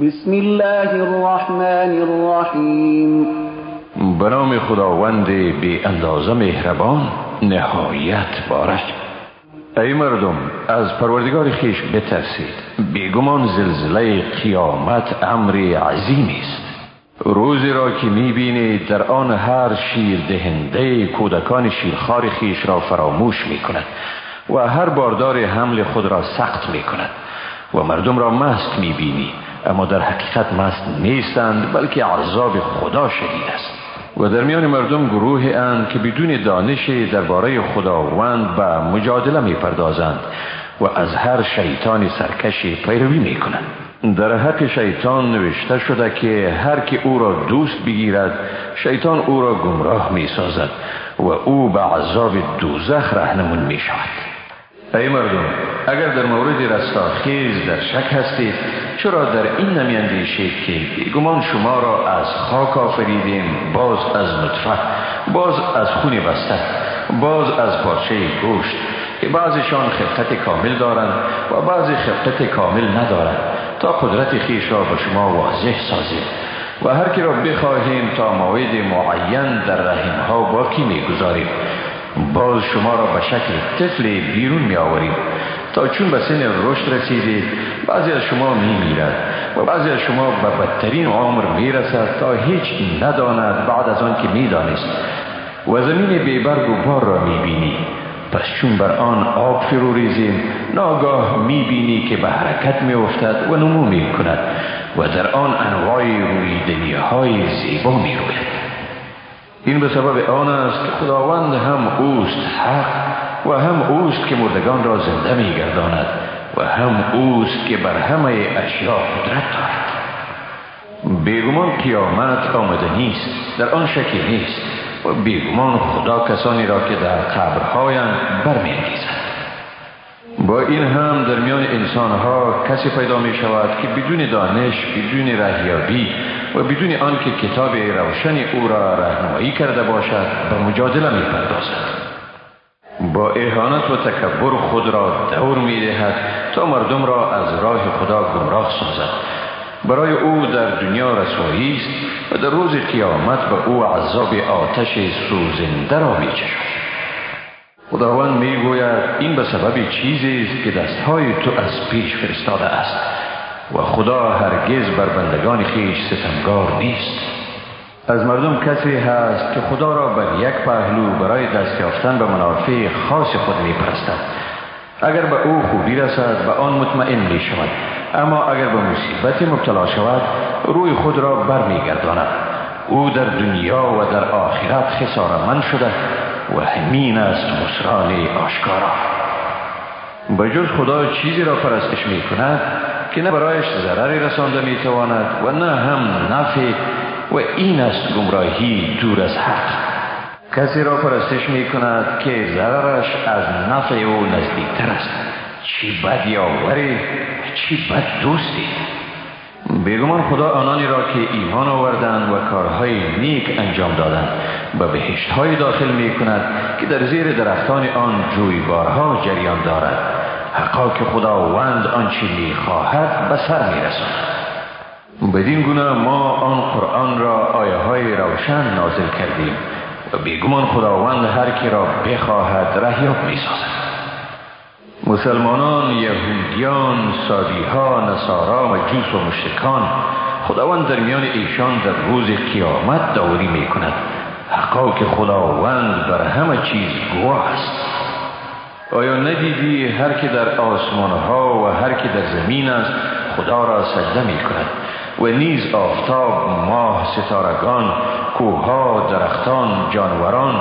بسم الله الرحمن الرحیم به نام خداوند بی اندازه مهربان نهایت بارک. ای مردم از پروردگار خیش بترسید. بیگمان زلزله قیامت امر عظیمی است. روزی را که می‌بینید در آن هر شیر دهنده کودکان شیرخوار خیش را فراموش می کند و هر باردار حمل خود را سخت می کند و مردم را مست می بینی اما در حقیقت مست نیستند بلکه عذاب خدا شدید است. و در میان مردم گروه اند که بدون دانش درباره خداوند به مجادله می پردازند و از هر شیطان سرکشی پیروی می کنند در حق شیطان نوشته شده که هر که او را دوست بگیرد شیطان او را گمراه می سازد و او به عذاب دوزخ رهنمون می شود ای مردم اگر در مورد رستاخیز در شک هستید چرا در این نمی اندیشید که گمان شما را از خاک آفریدیم؟ باز از نطفه باز از خون بسته باز از پارچه گوشت که بعضشان خلقت کامل دارند و بعضی خلقت کامل ندارند. تا قدرت خیش را به شما واضح سازید و هر کی را بخواهیم تا موعد معین در رحم ها باقی می‌گذاریم. باز شما را به شکل طفل بیرون می آوریم تا چون به سن رشد رسیدید بعضی از شما می میرد و بعضی از شما به بدترین عمر می رسد تا هیچ نداند بعد از آن که می دانست و زمین بیبرگ و بار را می بینی پس چون بر آن آب فرو ریزیم ناگاه می بینی که به حرکت می افتد و نمو می کند و در آن انواع روی های زیبا می روید این به سبب آن است که خداوند هم اوست حق و هم اوست که مردگان را زنده می گرداند و هم اوست که بر همه اشیاء قدرت دارد. بیگمان قیامت آمده نیست در آن شکی نیست. و بیگمان خدا کسانی را که در قبرهایند برمیانگیزد. با این هم در میان انسانها کسی پیدا می شود که بدون دانش بدون رهیابی و بدون آنکه کتاب روشن او را رهنمایی کرده باشد به مجادله می پردازد با اهانت و تکبر خود را دور می دهد تا مردم را از راه خدا گمراه سازد. برای او در دنیا رسوایی است و در روز قیامت به او عذاب آتش سوزنده را می چشد خداوند می گوید این به سبب چیزی است که دستهای تو از پیش فرستاده است. و خدا هرگز بر بندگان خیش ستمگار نیست. از مردم کسی هست که خدا را بر یک پهلو برای دست یافتن به منافع خاص خود می پرستد اگر به او خوبی رسد به آن مطمئن می شود اما اگر به مصیبت مبتلا شود روی خود را بر می گرداند او در دنیا و در آخرت خسارمند شده و همین است خسران آشکارا. به جز خدا چیزی را پرستش می کند که نه برایش ضرری رسانده می تواند و نه هم نفع و این است گمراهی دور از حق. کسی را پرستش می کند که ضررش از نفع او نزدیکتر است. چی بد یاوری چی بد دوستی. بیگمان خدا آنانی را که ایمان آوردند و کارهای نیک انجام دادند به بهشت های داخل می کند که در زیر درختان آن جویبارها جریان دارد. حقا که خداوند آنچه می خواهد به سر می رسند بدین گونه ما آن قرآن را آیه های روشن نازل کردیم و بیگمان خداوند هر کی را بخواهد رهیاب می سازد مسلمانان، یهودیان، سادیها، نصارا و جوس و مشرکان خداوند در میان ایشان در روز قیامت داوری می کند حقا که خداوند بر همه چیز گواه است. آیا ندیدی هر که در آسمان ها و هر که در زمین است خدا را سجده می کند و نیز آفتاب ماه ستارگان کوها درختان جانوران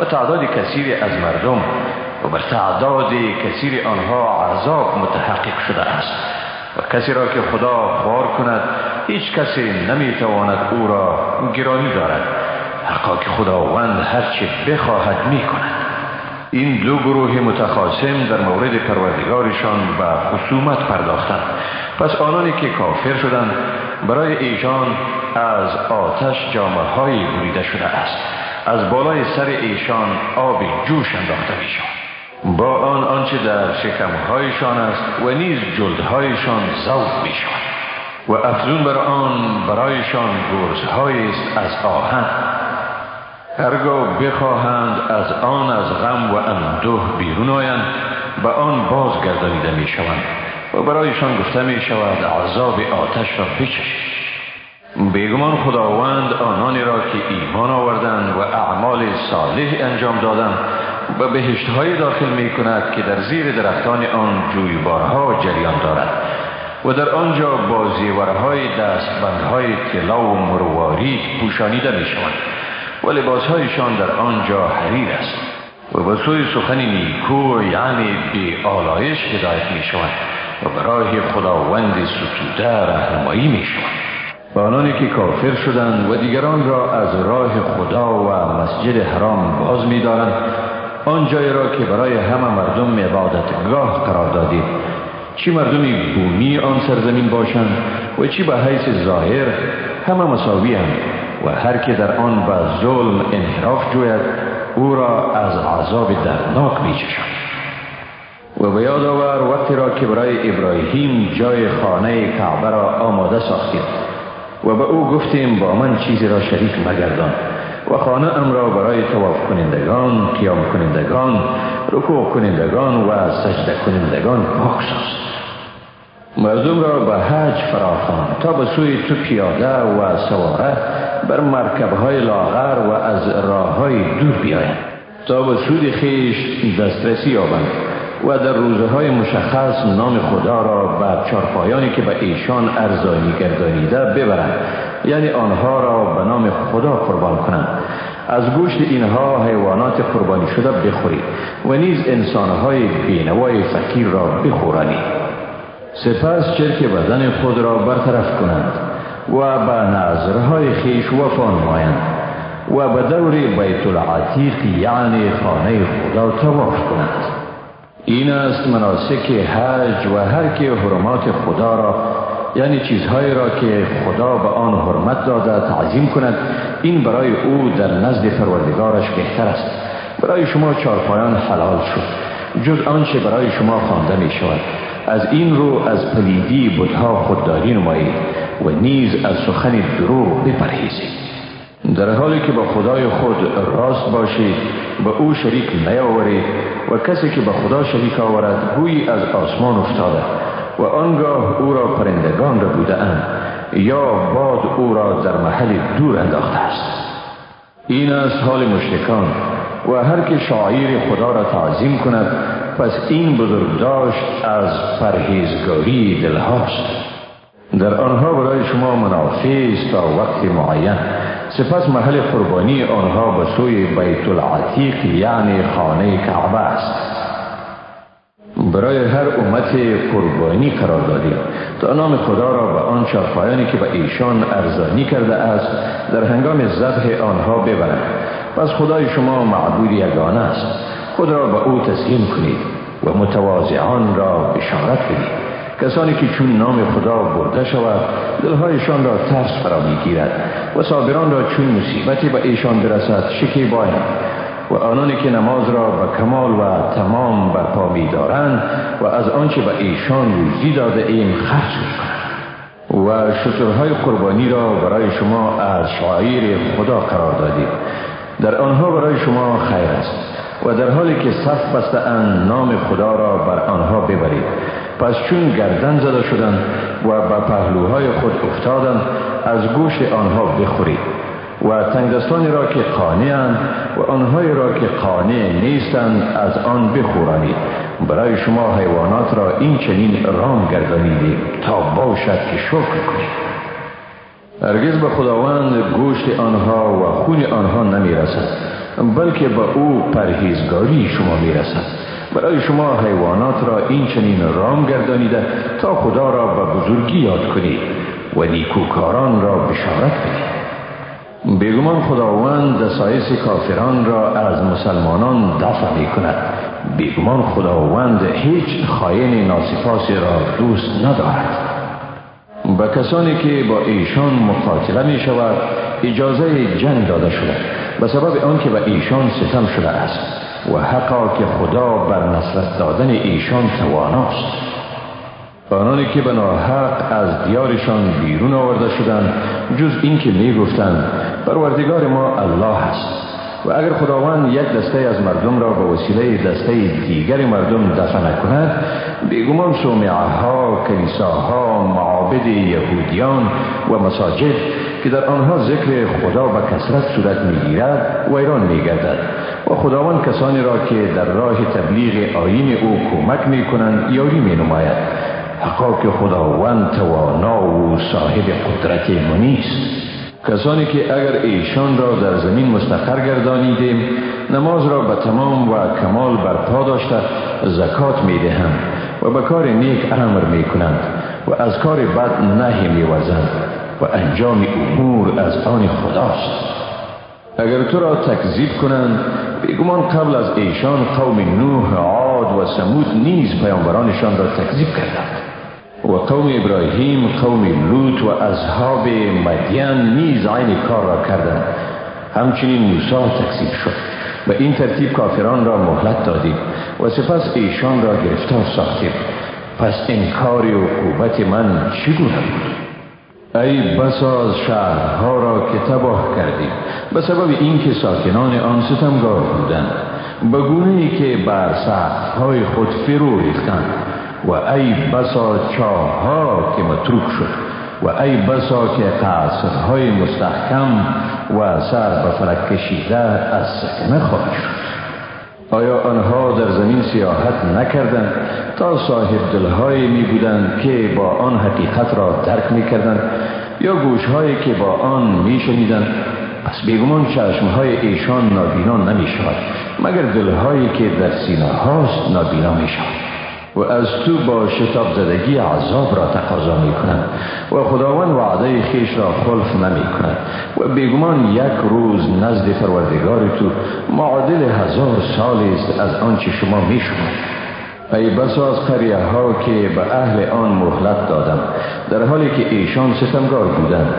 و تعداد کثیری از مردم. و بر تعداد کثیر آنها عذاب متحقق شده است. و کسی را که خدا بار کند هیچ کسی نمی‌تواند او را گرامی دارد. حقا که خداوند هرچه بخواهد می کند این دو گروه متخاصم در مورد پروردگارشان به خصومت پرداختند. پس آنانی که کافر شدند برای ایشان از آتش جامعه های بریده شده است. از بالای سر ایشان آب جوش انداخته می با آن آنچه در شکمهایشان است و نیز جلدهایشان می شود و افزون بر آن برایشان گرزهایی است از آهن. هرگاه بخواهند از آن از غم و اندوه بیرون آیند به آن بازگردانیده می شوند و برایشان گفته می شود عذاب آتش را بچشید. بیگمان خداوند آنانی را که ایمان آوردند و اعمال صالح انجام دادند به بهشت های داخل می کند که در زیر درختان آن جویبارها جریان دارد و در آنجا بازیورهای دستبندهای طلا و مروارید پوشانیده می شوند و لباسهایشان در آنجا حریر است و به سوی سخن نیکو یعنی بی آلایش هدایت می شوند و برای خداوند ستوده رهنمایی می شوند و آنانی که کافر شدند و دیگران را از راه خدا و مسجد حرام باز می دارند آن جای را که برای همه مردم عبادتگاه قرار دادید چی مردمی بومی آن سرزمین باشند و چی به حیث ظاهر همه مساوی هم و هر که در آن به ظلم انحراف جوید او را از عذاب دردناک چشند و به یاد آور وقتی را که برای ابراهیم جای خانه کعبه را آماده ساختیم و به او گفتیم با من چیزی را شریک مگردان و خانه ام را برای تواف کنندگان قیام کنندگان رکوع کنندگان و سجده کنندگان پاک مردم را به حج فراخوان تا به سوی تو پیاده و سواره بر مرکب های لاغر و از راه های دور بیایند تا به سود خیش دسترسی یابند و در روزهای مشخص نام خدا را بر چارپایانی که به ایشان ارزانی گردانیده ببرند. یعنی آنها را به نام خدا قربان کنند. از گوشت اینها حیوانات قربانی شده بخورید و نیز انسانهای بینوای فقیر را بخورانید. سپس چرک بدن خود را برطرف کنند. و به نظرهای خیش وفا نمایند و به دور بیت العتیق یعنی خانه خدا تواف کنند. این است مناسک حج و هر که حرمات خدا را یعنی چیزهایی را که خدا به آن حرمت داده تعظیم کند. این برای او در نزد پروردگارش بهتر است. برای شما چارپایان حلال شد. جز آنچه برای شما خوانده می شود از این رو از پلیدی بودها خودداری نمایید و نیز از سخن دروغ بپرهیزید. در حالی که با خدای خود راست باشید به او شریک نیاورید و کسی که به خدا شریک آورد گویی از آسمان افتاده و آنگاه او را پرندگان را بوده اند یا باد او را در محل دور انداخته است. این است حال مشرکان و هر که شاعیر خدا را تعظیم کند پس این بزرگ داشت از پرهیزگاری دلهاست. در آنها برای شما منافع است تا وقت معین. سپس محل قربانی آنها به سوی بیت العتیق یعنی خانه کعبه است. برای هر امت قربانی قرار دادیم تا نام خدا را به آن چارپایانی که به ایشان ارزانی کرده است در هنگام ذبح آنها ببرند پس خدای شما معبود یگانه است. خود را به او تسلیم کنید و متواضعان را بشارت بدید. کسانی که چون نام خدا برده شود دلهایشان را ترس فرا می‌گیرد و صابران را چون مصیبتی به ایشان برسد شکی باید و آنانی که نماز را به کمال و تمام برپا می دارند و از آنچه به ایشان روزی داده ایم خرج می کنند و شطرهای قربانی را برای شما از شعایر خدا قرار دادیم. در آنها برای شما خیر است. و در حالی که صف بسته نام خدا را بر آنها ببرید. پس چون گردن زده شدند و به پهلوهای خود افتادند از گوش آنها بخورید. و تنگدستانی را که قانع و آنهایی را که قانع نیستند از آن بخورانید. برای شما حیوانات را این چنین رام گردانیدیم تا باشد که شکر کنید. هرگز به خداوند گوشت آنها و خون آنها نمی رسد بلکه به او پرهیزگاری شما می رسد برای شما حیوانات را این چنین رام گردانیده تا خدا را به بزرگی یاد کنید و نیکوکاران را بشارت بدید بیگمان خداوند دسایس کافران را از مسلمانان دفع می کند بیگمان خداوند هیچ خاین ناسپاسی را دوست ندارد. به کسانی که با ایشان مقاتله می شود اجازه جنگ داده شده. به سبب آنکه به ایشان ستم شده است و حقا که خدا بر نصرت دادن ایشان تواناست. آنانی که به ناحق از دیارشان بیرون آورده شدند جز اینکه می گفتند پروردگار ما الله است. و اگر خداوند یک دسته از مردم را به وسیله دسته دیگر مردم دفن کند بیگمان سومعه ها کلیساها معابد یهودیان و مساجد که در آنها ذکر خدا به کسرت صورت می‌گیرد ویران میگردد. و خداوند کسانی را که در راه تبلیغ آین او کمک می کنند یاری می نماید حقا که خداوند توانا و صاحب قدرت منیست کسانی که اگر ایشان را در زمین مستقر گردانیدیم نماز را به تمام و کمال برپا داشته زکات می دهند و به کار نیک امر می کنند و از کار بد نهی می وزند و انجام امور از آن خداست. اگر تو را تکذیب کنند بیگمان قبل از ایشان قوم نوح عاد و سمود نیز پیامبرانشان را تکذیب کردند. و قوم ابراهیم قوم لوط و اصحاب مدین نیز عین کار را کردند. همچنین موسی تکذیب شد و این ترتیب کافران را مهلت دادیم و سپس ایشان را گرفتار ساختیم. پس انکار و قوبت من چگونه بود؟ ای بسا از شهرها را که تباه کردیم. به سبب اینکه ساکنان آن ستمگار بودند. به گونه ای که بر های خود فرو ریختند. و ای بسا چاها که متروک شد و ای بسا که قصرهای مستحکم و سر به فلک کشیده از سکنه خواهد شد. آیا آنها در زمین سیاحت نکردند؟ تا صاحب دلهایی می بودند که با آن حقیقت را درک می کردند یا گوشهایی که با آن می شنیدند؟ پس بیگمان چشمهای ایشان نابینا نمی شود مگر دلهایی که در سینه هاست نابینا می شود؟ و از تو با شتاب زدگی عذاب را تقاضا می کنند و خداوند وعده خیش را خلف نمی کند و بیگمان یک روز نزد پروردگار تو معادل هزار سال است از آنچه شما می شما ای بسا از قریه ها که به اهل آن مهلت دادم در حالی که ایشان ستمگار بودند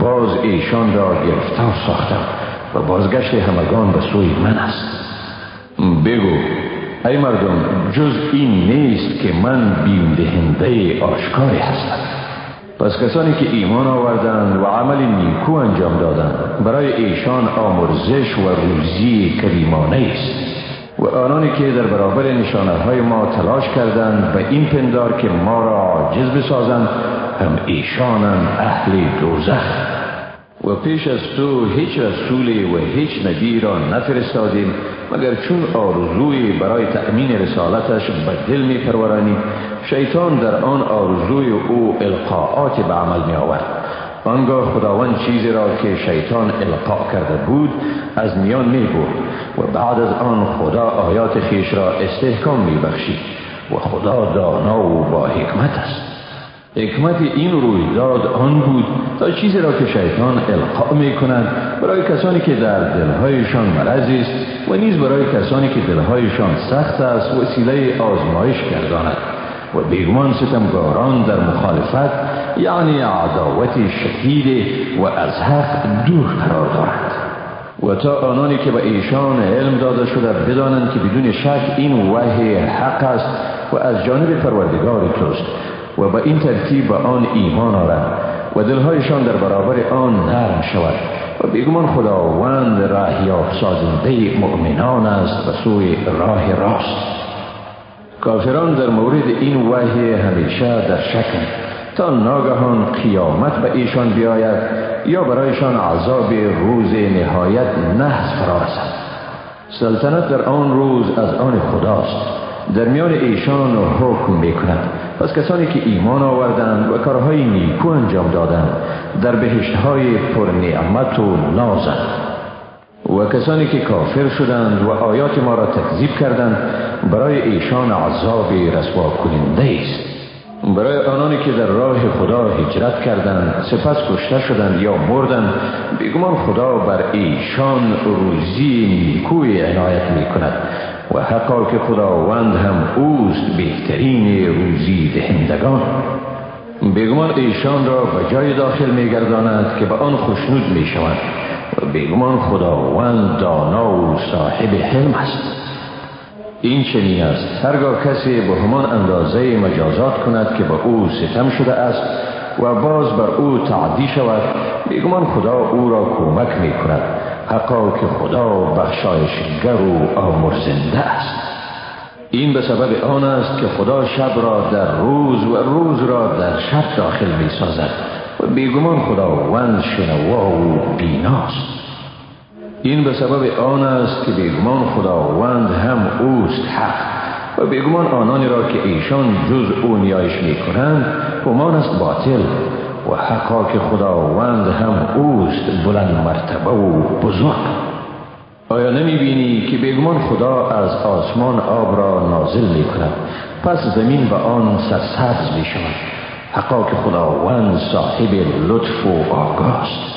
باز ایشان را گرفتار ساختم و بازگشت همگان به سوی من است. بگو ای مردم جز این نیست که من بیم دهنده آشکاری هستم. پس کسانی که ایمان آوردند و عمل نیکو انجام دادند برای ایشان آمرزش و روزی کریمانه است. و آنانی که در برابر نشانه های ما تلاش کردند و این پندار که ما را عاجز بسازند هم ایشانند اهل دوزخ. و پیش از تو هیچ رسولی و هیچ نبی را نفرستادیم مگر چون آرزوی برای تأمین رسالتش به دل می پرورانی شیطان در آن آرزوی او القاعات به عمل می آورد آنگاه خداوند چیزی را که شیطان القا کرده بود از میان می برد و بعد از آن خدا آیات خیش را استحکام می بخشید و خدا دانا و با حکمت است. حکمت این رویداد آن بود تا چیزی را که شیطان القا می کند برای کسانی که در دلهایشان مرض است و نیز برای کسانی که دلهایشان سخت است وسیله آزمایش گرداند و بیگمان ستمگاران در مخالفت یعنی عداوت شدید و از حق دور قرار دارند و تا آنانی که به ایشان علم داده شده بدانند که بدون شک این وحی حق است و از جانب پروردگار توست و به این ترتیب به آن ایمان آرند و دلهایشان در برابر آن نرم شود و بیگمان خداوند راه سازنده مؤمنان است به سوی راه راست. کافران در مورد این وحی همیشه در شکن تا ناگهان قیامت به ایشان بیاید یا برایشان عذاب روز نهایت نحس فرارسد سلطنت در آن روز از آن خداست. در میان ایشان حکم می‌کند. پس کسانی که ایمان آوردند و کارهای نیکو انجام دادند در بهشت های پر نعمت و نازند و کسانی که کافر شدند و آیات ما را تکذیب کردند برای ایشان عذاب رسوا کننده است. برای آنانی که در راه خدا هجرت کردند سپس کشته شدند یا مردند بیگمان خدا بر ایشان روزی نیکوی عنایت می کند و حقا که خداوند هم اوست بهترین روزی دهندگان. بیگمان ایشان را به جای داخل می گرداند که به آن خوشنود می شود و بیگمان خداوند دانا و صاحب حلم است. این چنین است. هرگاه کسی به همان اندازه مجازات کند که به او ستم شده است و باز بر او تعدی شود بیگمان خدا او را کمک می کند حقا که خدا بخشایشگر و آمرزنده است. این به سبب آن است که خدا شب را در روز و روز را در شب داخل می سازد و بیگمان خداوند شنوا و بیناست. این به سبب آن است که بیگمان خداوند هم اوست حق و بیگمان آنانی را که ایشان جز او نیایش می کنند است باطل. و حقا که خداوند هم اوست بلند مرتبه و بزرگ. آیا نمی بینی که بیگمان خدا از آسمان آب را نازل می کند پس زمین به آن سرسبز می شود حقا که خداوند صاحب لطف و آگاست.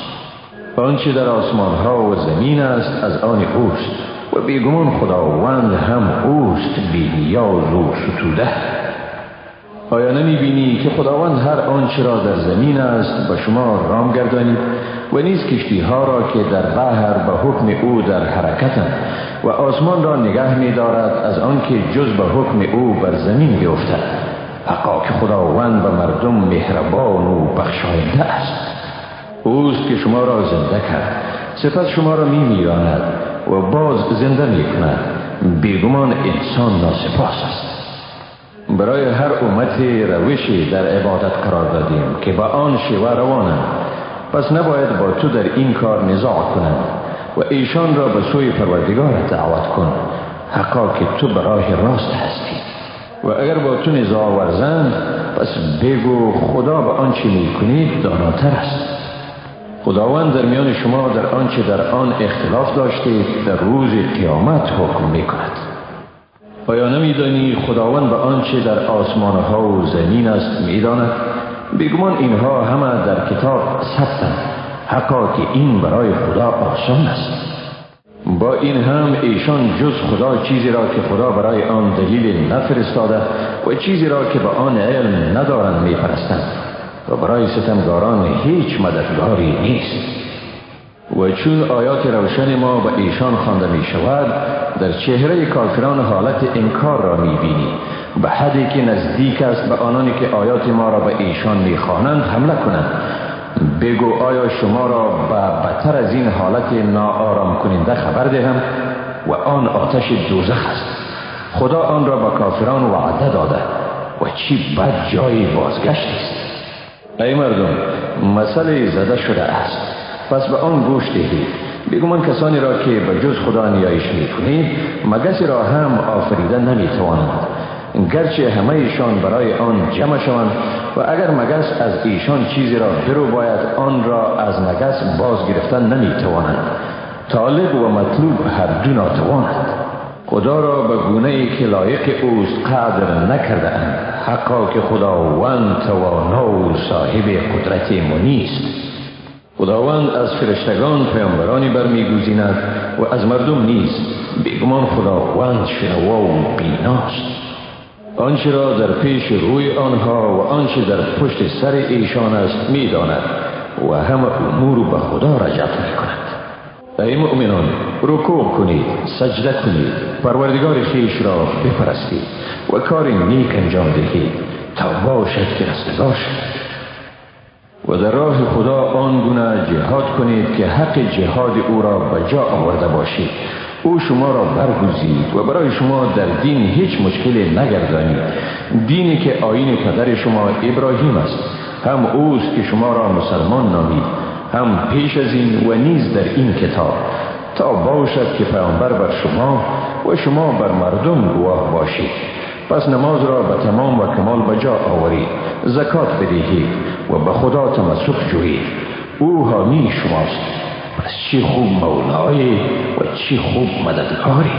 آنچه در آسمان ها و زمین است از آن اوست. و بیگمان خداوند هم اوست بی نیاز و ستوده. آیا نمی بینی که خداوند هر آنچه را در زمین است به شما رام گردانید و نیز کشتی ها را که در بحر به حکم او در حرکتند و آسمان را نگه می دارد از آنکه جز به حکم او بر زمین بیفتد. حقا که خداوند به مردم مهربان و بخشاینده است. اوست که شما را زنده کرد سپس شما را می میراند و باز زنده می کند بیگمان انسان ناسپاس است. برای هر امت روشی در عبادت قرار دادیم که با آن شیوه روانند. پس نباید با تو در این کار نزاع کنند و ایشان را به سوی پروردگار دعوت کن. حقا که تو برای راست هستی. و اگر با تو نزاع ورزند پس بگو خدا به آنچه می کنید داناتر است. خداوند در میان شما در آنچه در آن اختلاف داشتید در روز قیامت حکم می کند آیا نمیدانی خداوند به آنچه در آسمان ها و زمین است می‌داند؟ بگمان اینها همه در کتاب ثبتند حقا که این برای خدا آسان است. با این هم ایشان جز خدا چیزی را که خدا برای آن دلیل نفرستاده و چیزی را که به آن علم ندارند میپرستند و برای ستمگاران هیچ مددگاری نیست. و چون آیات روشن ما به ایشان خوانده می شود در چهره کافران حالت انکار را می بینی به حدی که نزدیک است به آنانی که آیات ما را به ایشان می خوانند حمله کنند. بگو آیا شما را به بدتر از این حالت ناآرام کننده خبر دهم و آن آتش دوزخ است؟ خدا آن را به کافران وعده داده و چی بد جای بازگشت است. ای مردم مسئله زده شده است. پس به آن گوش دهید. بگمان کسانی را که به جز خدا نیایش می کنید مگسی را هم آفریده نمی توانند گرچه همه ایشان برای آن جمع شوند و اگر مگس از ایشان چیزی را برو باید آن را از مگس باز گرفتن نمی توانند طالب و مطلوب هر دو ناتوانند. خدا را به گونه ای که لایق اوست قدر نکرده اند حقا که خداوند توانا و صاحب قدرت منیست خداوند از فرشتگان پیامبرانی برمیگزیند و از مردم نیست بیگمان خداوند شنوا و بیناست. آنچه را در پیش روی آنها و آنچه در پشت سر ایشان است می‌داند و همه امور به خدا رجعت می کند ای مؤمنان رکوع کنید سجده کنید پروردگار خیش را بپرستید و کار نیک انجام دهید تا باشد که رستگار و در راه خدا آن گونه جهاد کنید که حق جهاد او را به جا آورده باشید. او شما را برگزید و برای شما در دین هیچ مشکلی نگردانید. دینی که آین پدر شما ابراهیم است. هم اوست که شما را مسلمان نامید. هم پیش از این و نیز در این کتاب. تا باشد که پیامبر بر شما و شما بر مردم گواه باشید. پس نماز را به تمام و کمال بجا آورید. زکات بدهید و به خدا تمسک جویید. او حامی شماست. پس چی خوب مولای و چی خوب مددگاری.